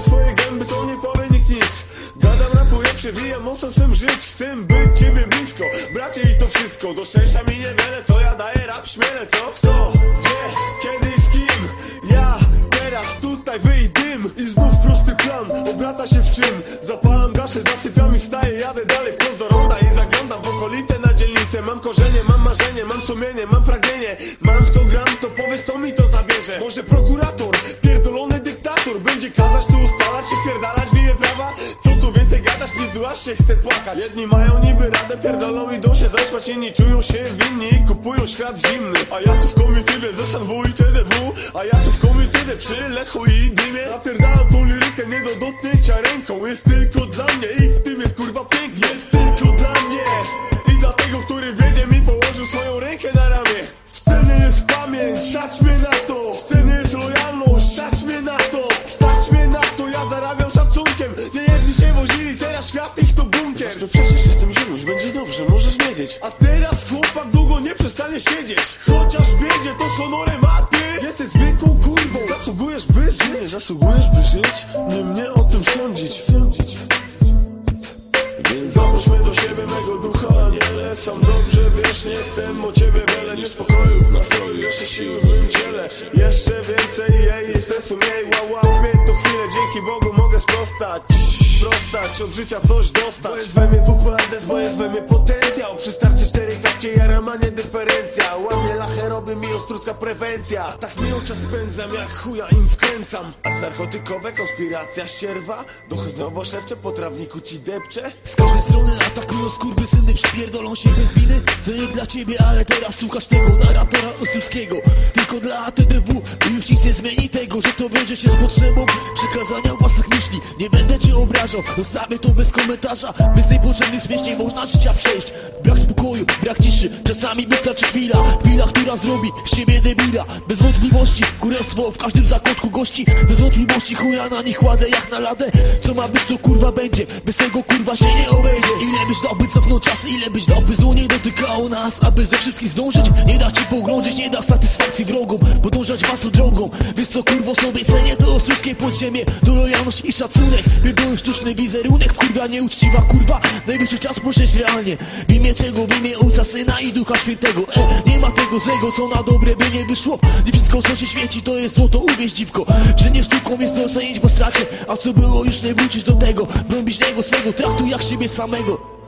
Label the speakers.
Speaker 1: swoje gęby, to nie powie nikt nic. Gadam, rapuję, przewijam, mocno chcę żyć? Chcę być ciebie blisko, bracie i to wszystko. Do szczęścia mi niewiele, co ja daję, rap śmiele Co, kto, gdzie, kiedy i z kim? Ja, teraz, tutaj, wy i znów prosty plan, obraca się w czym? Zapalam gaszę, zasypiam i wstaję Jadę dalej wprost do ronda i zaglądam w okolice na dzielnicę. Mam korzenie, mam marzenie, mam sumienie, mam pragnienie. Mam w to gram, to powiedz co mi to zabierze. Może prokurator, pierdolony aż się chce płakać. Jedni mają niby radę, pierdolą idą się zaśmiać Inni czują się winni kupują świat zimny. A ja tu w komitywie ze SNW i TDW A ja tu w komitywie przy Lechu i Dymie Napierdalam tą lirykę nie do dotknięcia ręką. Jest tylko dla mnie i w tym jest kurwa pięknie. Jest tylko dla mnie i dla tego, który wiedzie mi położył swoją rękę na ramię. W cenie jest pamięć, stać możesz wiedzieć. A teraz chłopak długo nie przestanie siedzieć. Chociaż biedzie to z honorem, a ty Jesteś zwykłą kurwą. Zasługujesz by żyć, nie zasługujesz by żyć. Nie mnie o tym sądzić. Więc zaprośmy do siebie mego ducha. Aniele Sam dobrze wiesz, nie chcę o ciebie wiele Niespokoju. Nastroju, jeszcze sił w ciele Jeszcze więcej jej, stresu mniej Ła, łapie to chwilę, dzięki Bogu Sprostać, od życia coś dostać. Bo jest we mnie WPRDS, bo jest we mnie potencjał. Przystarczy cztery kapcie, jaram, a nie dyferencja. Łamie lachę, robi mi ostrucka prewencja. Tak miło czas spędzam, jak chuja im wkręcam. Narkotykowe, konspiracja, ścierwa. Dochodzowo szercze, po trawniku ci depcze.
Speaker 2: Z każdej strony atakują skurwysyny, przypierdolą się bez winy. To nie dla ciebie, ale teraz słuchasz tego narratora Ostrowskiego. Tylko dla TDW i już nic nie zmieni tego, że to będzie się z potrzebą Przekazania własnych myśli, nie będę cię obrażał Zostawię to bez komentarza, bez niepotrzebnych śmieszniej można życia przejść. Brak spokoju, brak ciszy, czasami wystarczy chwila. Chwila, która zrobi z ciebie debila. Bez wątpliwości, kurestwo w każdym zakątku gości. Bez wątpliwości chuja na nich kładę jak na ladę. Co ma być to kurwa będzie, bez tego kurwa się nie obejdzie Ile byś dał by cofnąć czas, ile byś dał zło nie dotykało nas. Aby ze wszystkich zdążyć, nie da ci pogrążyć, nie da satysfakcji wrogom. Podążać własną drogą, więc co kurwo sobie cenię To ostruckie podziemie, to lojalność i szacunek. Pierdolę sztuczny wizerunek, wkurwa nieuczciwa kurwa. Najwyższy czas poszeć realnie. W imię czego, w imię Ojca, Syna i Ducha Świętego e, Nie ma tego złego, co na dobre by nie wyszło. Nie wszystko co się świeci, to jest złoto, uwierz dziwko. Że nie sztuką jest docenić, bo stracie A co było, już nie wrócisz do tego. Broń bliźniego swego, traktuj jak siebie samego